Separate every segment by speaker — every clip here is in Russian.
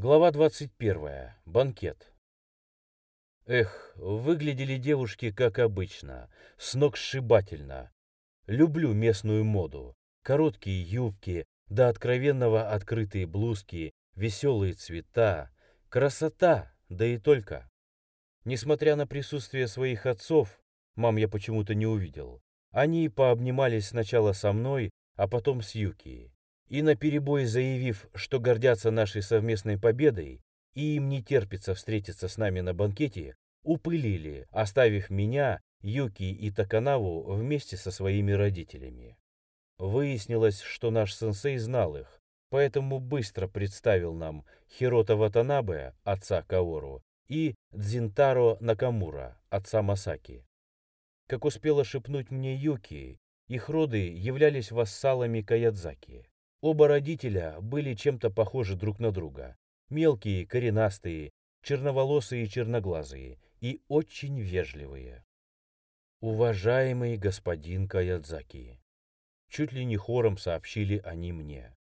Speaker 1: Глава 21. Банкет. Эх, выглядели девушки как обычно, с ног сшибательно. Люблю местную моду. Короткие юбки, до откровенного открытые блузки, веселые цвета. Красота, да и только. Несмотря на присутствие своих отцов, мам я почему-то не увидел, они пообнимались сначала со мной, а потом с Юки и наперебой заявив, что гордятся нашей совместной победой и им не терпится встретиться с нами на банкете, упылили, оставив меня, Юки и Таканаву вместе со своими родителями. Выяснилось, что наш сенсей знал их, поэтому быстро представил нам Хирота Ватанабе, отца Каору, и Дзинтаро Накамура, отца Масаки. Как успела шепнуть мне Юки, их роды являлись вассалами Каядзаки. Оба родителя были чем-то похожи друг на друга. Мелкие, коренастые, черноволосые и черноглазые, и очень вежливые. «Уважаемый господин Каядзаки», чуть ли не хором сообщили они мне,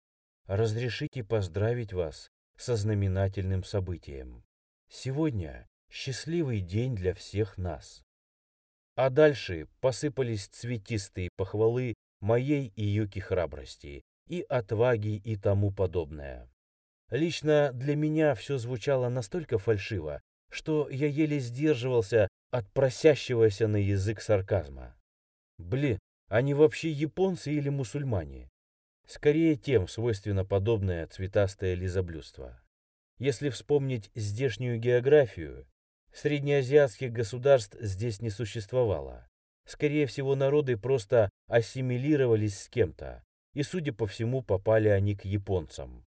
Speaker 1: «разрешите поздравить вас со знаменательным событием. Сегодня счастливый день для всех нас». А дальше посыпались цветистые похвалы моей и Юки храбрости, и отваги и тому подобное. Лично для меня все звучало настолько фальшиво, что я еле сдерживался от просящегося на язык сарказма. Бли, они вообще японцы или мусульмане? Скорее тем свойственно подобное цветастое лизоблюдство. Если вспомнить здешнюю географию, среднеазиатских государств здесь не существовало. Скорее всего, народы просто ассимилировались с кем-то, и, судя по всему, попали они к японцам.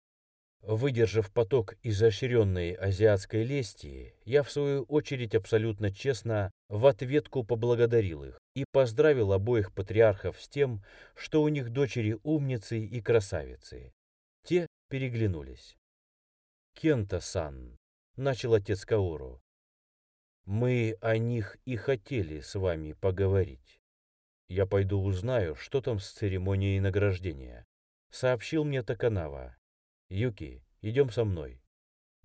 Speaker 1: Выдержав поток изощренной азиатской лести, я, в свою очередь, абсолютно честно в ответку поблагодарил их и поздравил обоих патриархов с тем, что у них дочери умницы и красавицы. Те переглянулись. «Кента-сан», — начал отец Каору, — «мы о них и хотели с вами поговорить». Я пойду узнаю, что там с церемонией награждения. Сообщил мне Таканава. Юки, идем со мной.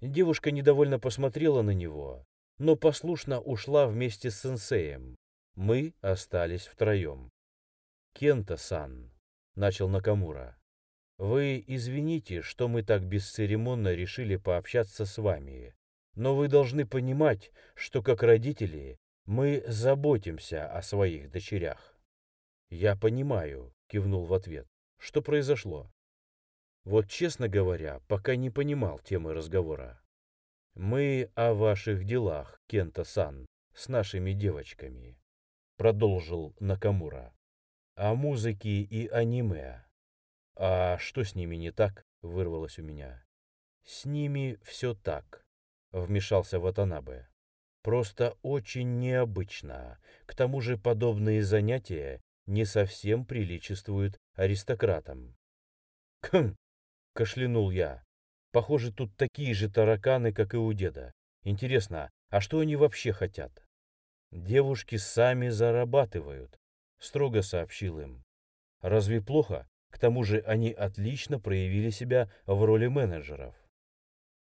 Speaker 1: Девушка недовольно посмотрела на него, но послушно ушла вместе с сенсеем. Мы остались втроем. «Кента-сан», — начал Накамура, — «вы извините, что мы так бесцеремонно решили пообщаться с вами, но вы должны понимать, что как родители мы заботимся о своих дочерях. «Я понимаю», — кивнул в ответ. «Что произошло?» Вот, честно говоря, пока не понимал темы разговора. «Мы о ваших делах, Кента-сан, с нашими девочками», — продолжил Накамура. «О музыке и аниме. А что с ними не так?» — вырвалось у меня. «С ними все так», — вмешался Ватанабе. «Просто очень необычно. К тому же подобные занятия не совсем приличествуют аристократам. «Кхм!» — кашлянул я. «Похоже, тут такие же тараканы, как и у деда. Интересно, а что они вообще хотят?» «Девушки сами зарабатывают», — строго сообщил им. «Разве плохо? К тому же они отлично проявили себя в роли менеджеров».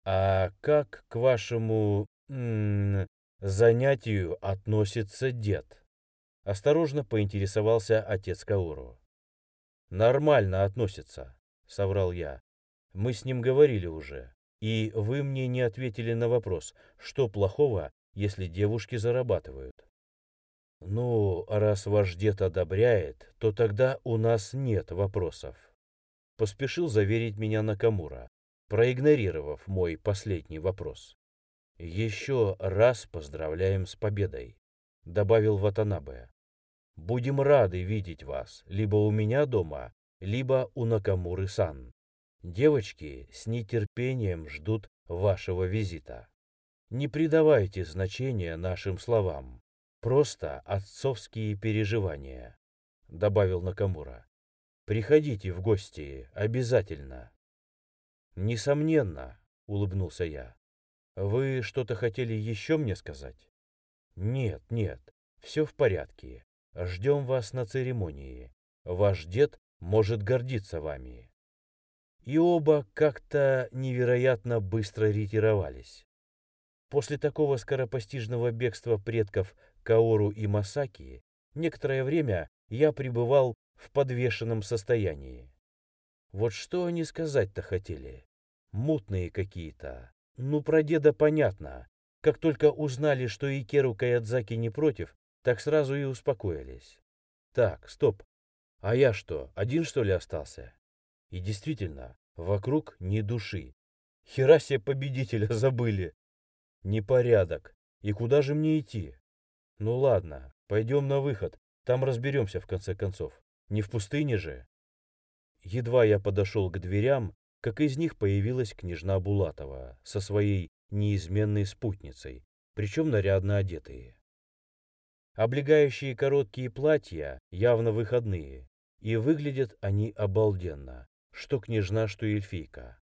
Speaker 1: «А как к вашему -м, занятию относится дед?» Осторожно поинтересовался отец Кауру. «Нормально относится», — соврал я. «Мы с ним говорили уже, и вы мне не ответили на вопрос, что плохого, если девушки зарабатывают». «Ну, раз ваш дед одобряет, то тогда у нас нет вопросов», — поспешил заверить меня Накамура, проигнорировав мой последний вопрос. «Еще раз поздравляем с победой», — добавил Ватанабе. Будем рады видеть вас либо у меня дома, либо у Накамуры-сан. Девочки с нетерпением ждут вашего визита. Не придавайте значения нашим словам. Просто отцовские переживания, добавил Накамура. Приходите в гости обязательно. Несомненно, улыбнулся я. Вы что-то хотели еще мне сказать? Нет, нет, все в порядке. Ждем вас на церемонии. Ваш дед может гордиться вами. и оба как-то невероятно быстро ретировались. После такого скоропостижного бегства предков Каору и Масаки некоторое время я пребывал в подвешенном состоянии. Вот что они сказать-то хотели? Мутные какие-то. Ну, про деда понятно. Как только узнали, что Икеру Каядзаки не против, так сразу и успокоились. Так, стоп. А я что, один что ли остался? И действительно, вокруг ни души. Херасе победителя забыли. Непорядок. И куда же мне идти? Ну ладно, пойдем на выход, там разберемся в конце концов. Не в пустыне же. Едва я подошел к дверям, как из них появилась княжна Булатова со своей неизменной спутницей, причем нарядно одетые. Облегающие короткие платья явно выходные, и выглядят они обалденно, что княжна, что эльфийка.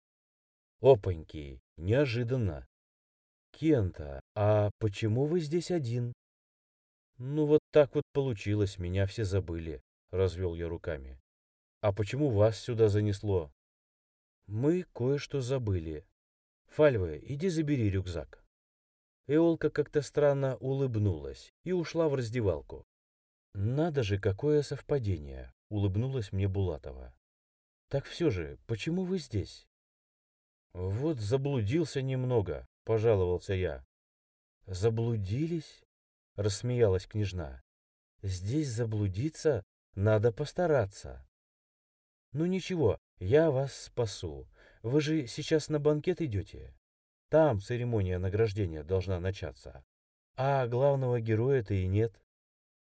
Speaker 1: Опаньки, неожиданно. Кента, а почему вы здесь один? Ну вот так вот получилось, меня все забыли, развел я руками. А почему вас сюда занесло? Мы кое-что забыли. Фальве, иди забери рюкзак. Эолка как-то странно улыбнулась и ушла в раздевалку. Надо же, какое совпадение, улыбнулась мне Булатова. Так все же, почему вы здесь? Вот заблудился немного, пожаловался я. Заблудились? Рассмеялась княжна. Здесь заблудиться надо постараться. Ну ничего, я вас спасу. Вы же сейчас на банкет идете? Там церемония награждения должна начаться. А главного героя-то и нет.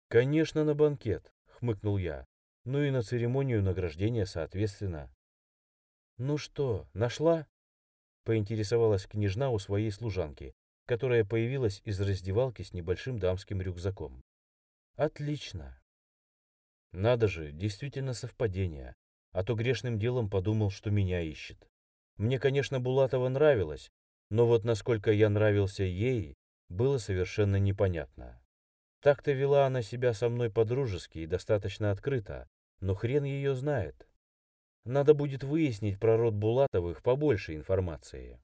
Speaker 1: Конечно, на банкет, хмыкнул я. Ну и на церемонию награждения соответственно. Ну что, нашла? Поинтересовалась княжна у своей служанки, которая появилась из раздевалки с небольшим дамским рюкзаком. Отлично. Надо же, действительно совпадение а то грешным делом подумал, что меня ищет. Мне, конечно, Булатова нравилась, но вот насколько я нравился ей, было совершенно непонятно. Так-то вела она себя со мной по-дружески и достаточно открыто, но хрен ее знает. Надо будет выяснить про род Булатовых побольше информации.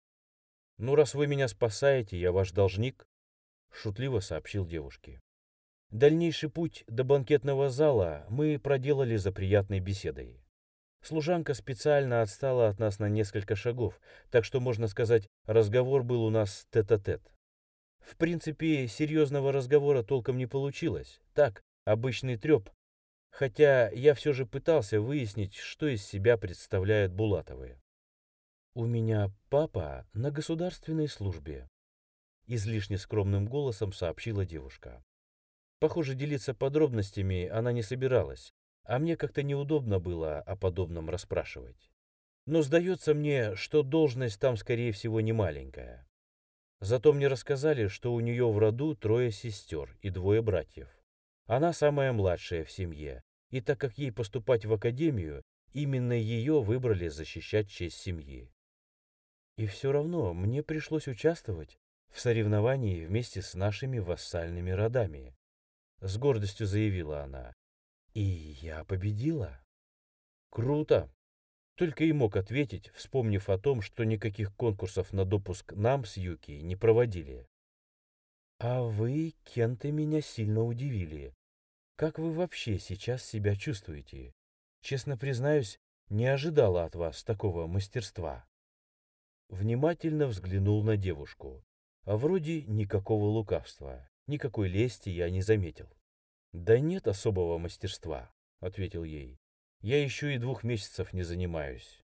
Speaker 1: «Ну, раз вы меня спасаете, я ваш должник», — шутливо сообщил девушке. Дальнейший путь до банкетного зала мы проделали за приятной беседой. Служанка специально отстала от нас на несколько шагов, так что, можно сказать, разговор был у нас тет-а-тет. -тет. В принципе, серьезного разговора толком не получилось. Так, обычный треп. Хотя я все же пытался выяснить, что из себя представляют Булатовы. «У меня папа на государственной службе», — излишне скромным голосом сообщила девушка. Похоже, делиться подробностями она не собиралась, а мне как-то неудобно было о подобном расспрашивать. Но сдается мне, что должность там, скорее всего, не маленькая. Зато мне рассказали, что у нее в роду трое сестер и двое братьев. Она самая младшая в семье, и так как ей поступать в академию, именно ее выбрали защищать честь семьи. И все равно мне пришлось участвовать в соревновании вместе с нашими вассальными родами. С гордостью заявила она. И я победила. Круто. Только и мог ответить, вспомнив о том, что никаких конкурсов на допуск нам с Юки не проводили. А вы, Кенты, меня сильно удивили. Как вы вообще сейчас себя чувствуете? Честно признаюсь, не ожидала от вас такого мастерства. Внимательно взглянул на девушку. А вроде никакого лукавства, никакой лести я не заметил. «Да нет особого мастерства», — ответил ей. «Я еще и двух месяцев не занимаюсь».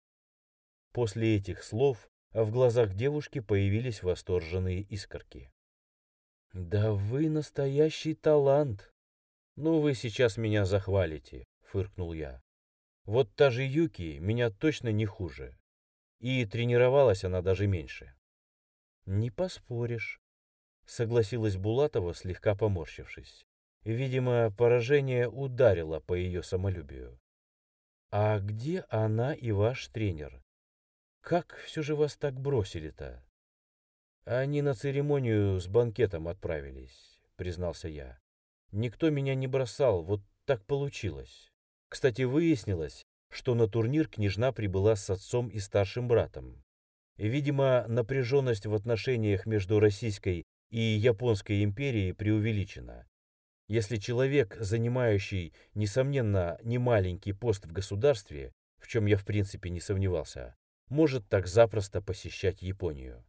Speaker 1: После этих слов в глазах девушки появились восторженные искорки. «Да вы настоящий талант!» «Ну, вы сейчас меня захвалите», — фыркнул я. «Вот та же Юки меня точно не хуже. И тренировалась она даже меньше». «Не поспоришь», — согласилась Булатова, слегка поморщившись. Видимо, поражение ударило по ее самолюбию. «А где она и ваш тренер? Как все же вас так бросили-то?» «Они на церемонию с банкетом отправились», — признался я. «Никто меня не бросал, вот так получилось. Кстати, выяснилось, что на турнир княжна прибыла с отцом и старшим братом. Видимо, напряженность в отношениях между Российской и Японской империей преувеличена. Если человек, занимающий, несомненно, немаленький пост в государстве, в чем я в принципе не сомневался, может так запросто посещать Японию.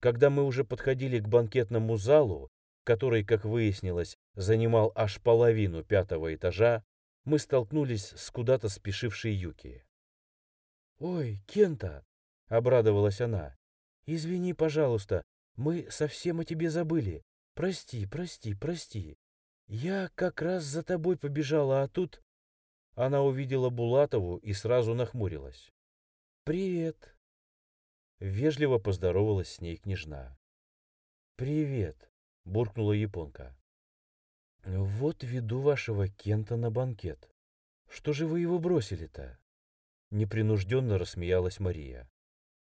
Speaker 1: Когда мы уже подходили к банкетному залу, который, как выяснилось, занимал аж половину пятого этажа, мы столкнулись с куда-то спешившей Юки. «Ой, Кента!» — обрадовалась она. «Извини, пожалуйста, мы совсем о тебе забыли. Прости, прости, прости. Я как раз за тобой побежала, а тут...» Она увидела Булатову и сразу нахмурилась. «Привет!» Вежливо поздоровалась с ней княжна. «Привет!» — буркнула японка. «Вот веду вашего Кента на банкет. Что же вы его бросили-то?» Непринужденно рассмеялась Мария.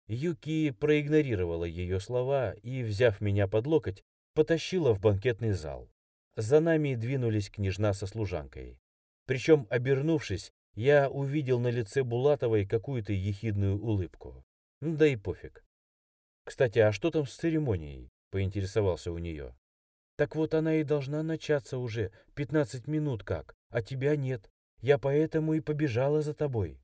Speaker 1: Юки проигнорировала ее слова и, взяв меня под локоть, потащила в банкетный зал. За нами двинулись княжна со служанкой. Причем, обернувшись, я увидел на лице Булатовой какую-то ехидную улыбку. Да и пофиг. «Кстати, а что там с церемонией?» — поинтересовался у нее. Так вот она и должна начаться уже, пятнадцать минут как, а тебя нет. Я поэтому и побежала за тобой.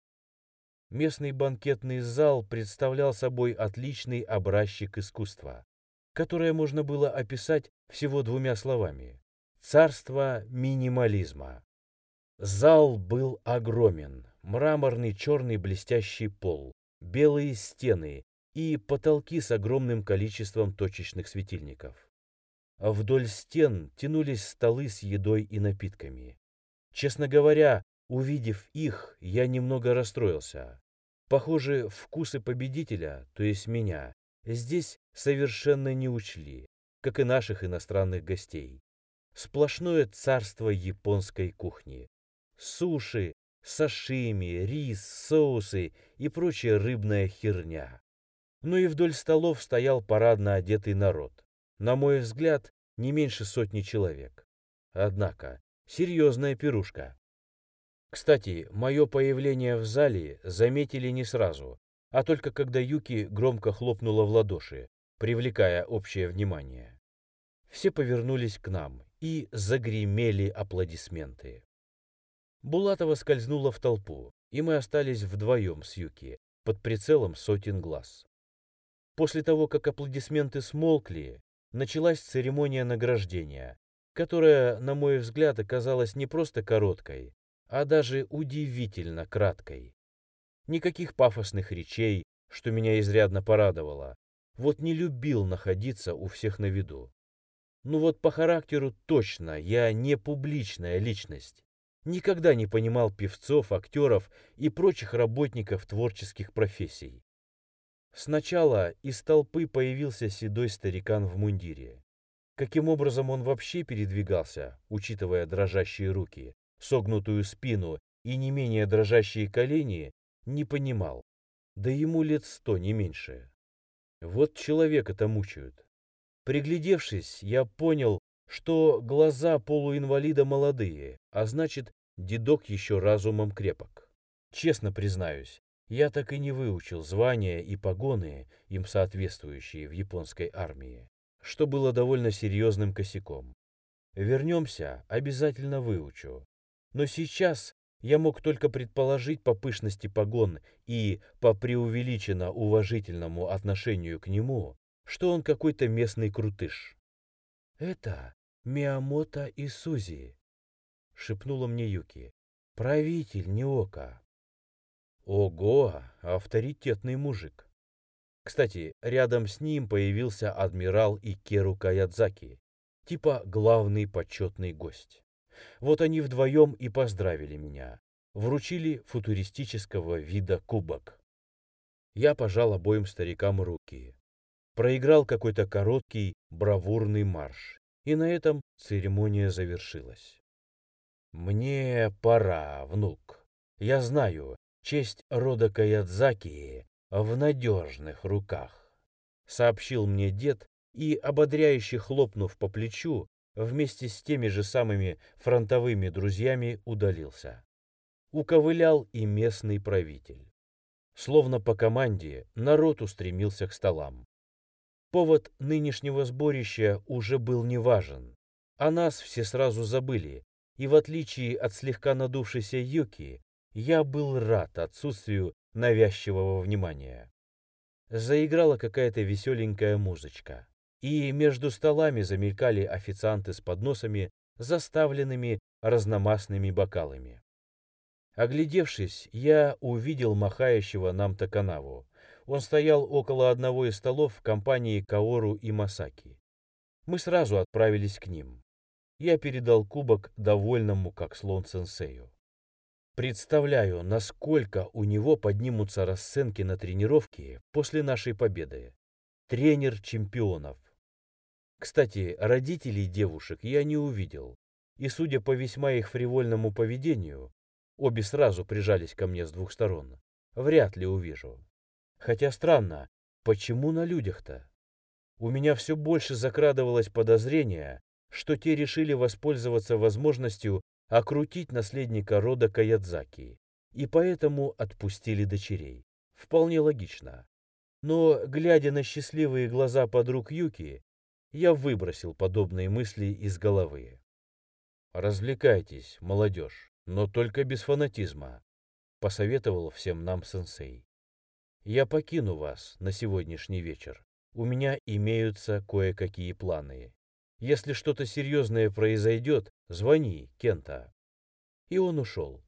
Speaker 1: Местный банкетный зал представлял собой отличный образчик искусства, которое можно было описать всего двумя словами. Царство минимализма. Зал был огромен, мраморный черный блестящий пол, белые стены и потолки с огромным количеством точечных светильников вдоль стен тянулись столы с едой и напитками. Честно говоря, увидев их, я немного расстроился. Похоже, вкусы победителя, то есть меня, здесь совершенно не учли, как и наших иностранных гостей. Сплошное царство японской кухни. Суши, сашими, рис, соусы и прочая рыбная херня. Ну и вдоль столов стоял парадно одетый народ. На мой взгляд, не меньше сотни человек. Однако, серьезная пирушка. Кстати, мое появление в зале заметили не сразу, а только когда Юки громко хлопнула в ладоши, привлекая общее внимание. Все повернулись к нам и загремели аплодисменты. Булатова скользнула в толпу, и мы остались вдвоем с Юки, под прицелом сотен глаз. После того, как аплодисменты смолкли, началась церемония награждения, которая, на мой взгляд, оказалась не просто короткой, а даже удивительно краткой. Никаких пафосных речей, что меня изрядно порадовало. Вот не любил находиться у всех на виду. Ну вот по характеру точно я не публичная личность. Никогда не понимал певцов, актеров и прочих работников творческих профессий. Сначала из толпы появился седой старикан в мундире. Каким образом он вообще передвигался, учитывая дрожащие руки, согнутую спину и не менее дрожащие колени, не понимал. Да ему лет сто, не меньше. Вот человека-то мучают. Приглядевшись, я понял, что глаза полуинвалида молодые, а значит, дедок еще разумом крепок. Честно признаюсь, я так и не выучил звания и погоны, им соответствующие в японской армии, что было довольно серьезным косяком. Вернемся, обязательно выучу. Но сейчас я мог только предположить по пышности погон и по преувеличенно уважительному отношению к нему, что он какой-то местный крутыш. «Это Миямото Исузи», — шепнула мне Юки, — «правитель Неока». Ого, авторитетный мужик. Кстати, рядом с ним появился адмирал Икеру Каядзаки, типа главный почетный гость. Вот они вдвоем и поздравили меня. Вручили футуристического вида кубок. Я пожал обоим старикам руки. Проиграл какой-то короткий бравурный марш. И на этом церемония завершилась. «Мне пора, внук. Я знаю, честь рода Каядзаки в надежных руках, сообщил мне дед и, ободряюще хлопнув по плечу, вместе с теми же самыми фронтовыми друзьями удалился. уковылял и местный правитель. Словно по команде народ устремился к столам. Повод нынешнего сборища уже был неважен. О нас все сразу забыли, и в отличие от слегка надувшейся Юки, я был рад отсутствию навязчивого внимания. Заиграла какая-то веселенькая музычка, и между столами замелькали официанты с подносами, заставленными разномастными бокалами. Оглядевшись, я увидел махающего нам Таканаву. Он стоял около одного из столов в компании Каору и Масаки. Мы сразу отправились к ним. Я передал кубок довольному, как слон сенсею. Представляю, насколько у него поднимутся расценки на тренировке после нашей победы. Тренер чемпионов. Кстати, родителей девушек я не увидел. И судя по весьма их фривольному поведению, обе сразу прижались ко мне с двух сторон, вряд ли увижу. Хотя странно, почему на людях-то? У меня все больше закрадывалось подозрение, что те решили воспользоваться возможностью окрутить наследника рода Каядзаки, и поэтому отпустили дочерей. Вполне логично. Но, глядя на счастливые глаза подруг Юки, я выбросил подобные мысли из головы. «Развлекайтесь, молодежь, но только без фанатизма», — посоветовал всем нам сенсей. «Я покину вас на сегодняшний вечер. У меня имеются кое-какие планы. Если что-то серьезное произойдет, звони, Кента. И он ушел.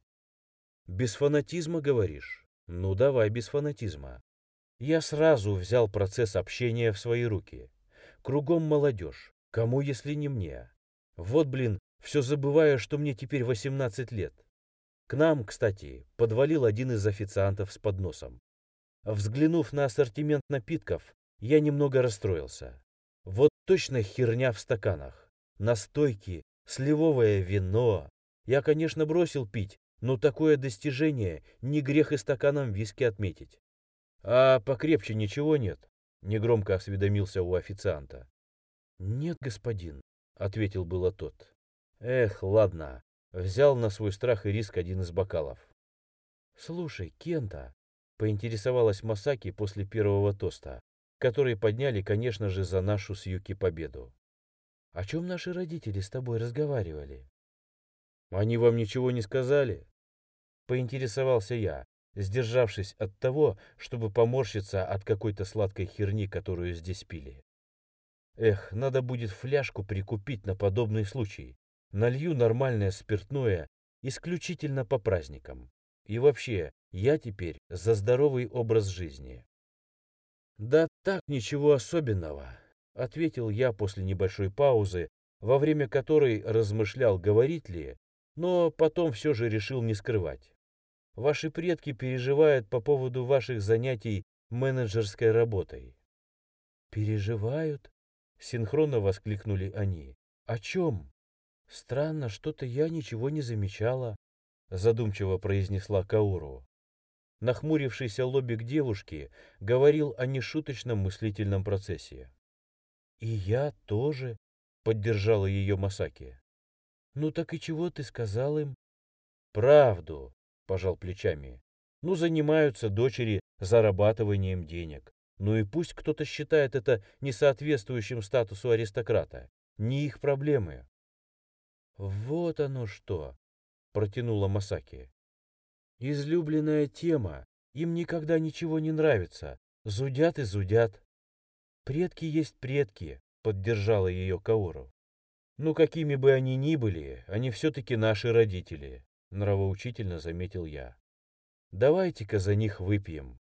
Speaker 1: Без фанатизма, говоришь? Ну, давай без фанатизма. Я сразу взял процесс общения в свои руки. Кругом молодежь. Кому, если не мне? Вот, блин, все забываю, что мне теперь 18 лет. К нам, кстати, подвалил один из официантов с подносом. Взглянув на ассортимент напитков, я немного расстроился. Вот точно херня в стаканах. Настойки, сливовое вино. Я, конечно, бросил пить, но такое достижение не грех и стаканом виски отметить. А покрепче ничего нет? Негромко осведомился у официанта. Нет, господин, ответил было тот. Эх, ладно. Взял на свой страх и риск один из бокалов. Слушай, Кента, поинтересовалась Масаки после первого тоста которые подняли, конечно же, за нашу с Юки победу. О чем наши родители с тобой разговаривали? Они вам ничего не сказали? Поинтересовался я, сдержавшись от того, чтобы поморщиться от какой-то сладкой херни, которую здесь пили. Эх, надо будет фляжку прикупить на подобный случай. Налью нормальное спиртное исключительно по праздникам. И вообще, я теперь за здоровый образ жизни. «Да так, ничего особенного», — ответил я после небольшой паузы, во время которой размышлял, говорить ли, но потом все же решил не скрывать. Ваши предки переживают по поводу ваших занятий менеджерской работой. «Переживают?» — синхронно воскликнули они. «О чем?» «Странно, что-то я ничего не замечала», — задумчиво произнесла Кауру. Нахмурившийся лобик девушки говорил о нешуточном мыслительном процессе. «И я тоже», — поддержала ее Масаки. «Ну так и чего ты сказал им?» «Правду», — пожал плечами. «Ну, занимаются дочери зарабатыванием денег. Ну и пусть кто-то считает это несоответствующим статусу аристократа. Не их проблемы». «Вот оно что», — протянула Масаки. Излюбленная тема. Им никогда ничего не нравится. Зудят и зудят. Предки есть предки, поддержала ее Каору. Ну, какими бы они ни были, они все-таки наши родители, нравоучительно заметил я. Давайте-ка за них выпьем.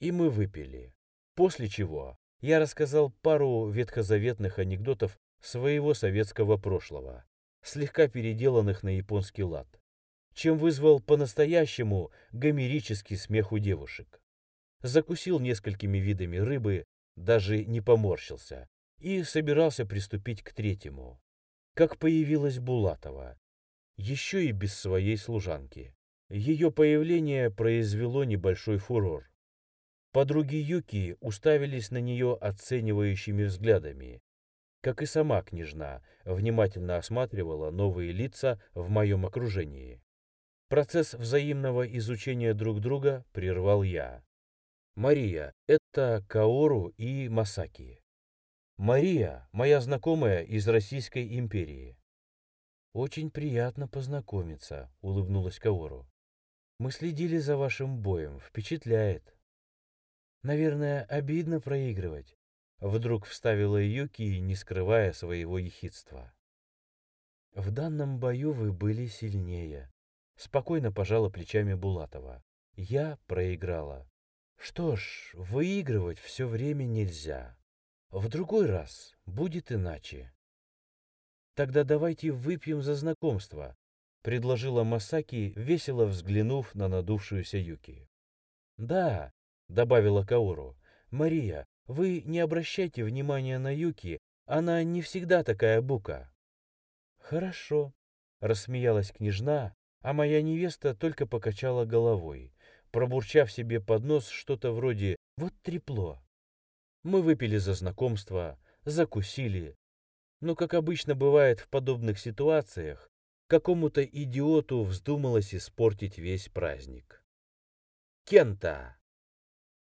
Speaker 1: И мы выпили. После чего я рассказал пару ветхозаветных анекдотов своего советского прошлого, слегка переделанных на японский лад чем вызвал по-настоящему гомерический смех у девушек. Закусил несколькими видами рыбы, даже не поморщился, и собирался приступить к третьему. Как появилась Булатова. Еще и без своей служанки. Ее появление произвело небольшой фурор. Подруги Юки уставились на нее оценивающими взглядами, как и сама княжна внимательно осматривала новые лица в моем окружении. Процесс взаимного изучения друг друга прервал я. Мария — это Каору и Масаки. Мария — моя знакомая из Российской империи. «Очень приятно познакомиться», — улыбнулась Каору. «Мы следили за вашим боем, впечатляет». «Наверное, обидно проигрывать», — вдруг вставила Юки, не скрывая своего ехидства. «В данном бою вы были сильнее», Спокойно пожала плечами Булатова. Я проиграла. Что ж, выигрывать все время нельзя. В другой раз будет иначе. Тогда давайте выпьем за знакомство, предложила Масаки, весело взглянув на надувшуюся Юки. Да, добавила Каору. Мария, вы не обращайте внимания на Юки, она не всегда такая бука. Хорошо, рассмеялась княжна, а моя невеста только покачала головой, пробурчав себе под нос что-то вроде «вот трепло». Мы выпили за знакомство, закусили. Но, как обычно бывает в подобных ситуациях, какому-то идиоту вздумалось испортить весь праздник. «Кента!»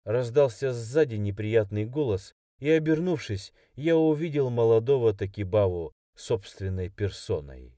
Speaker 1: Раздался сзади неприятный голос, и, обернувшись, я увидел молодого Такибаву собственной персоной.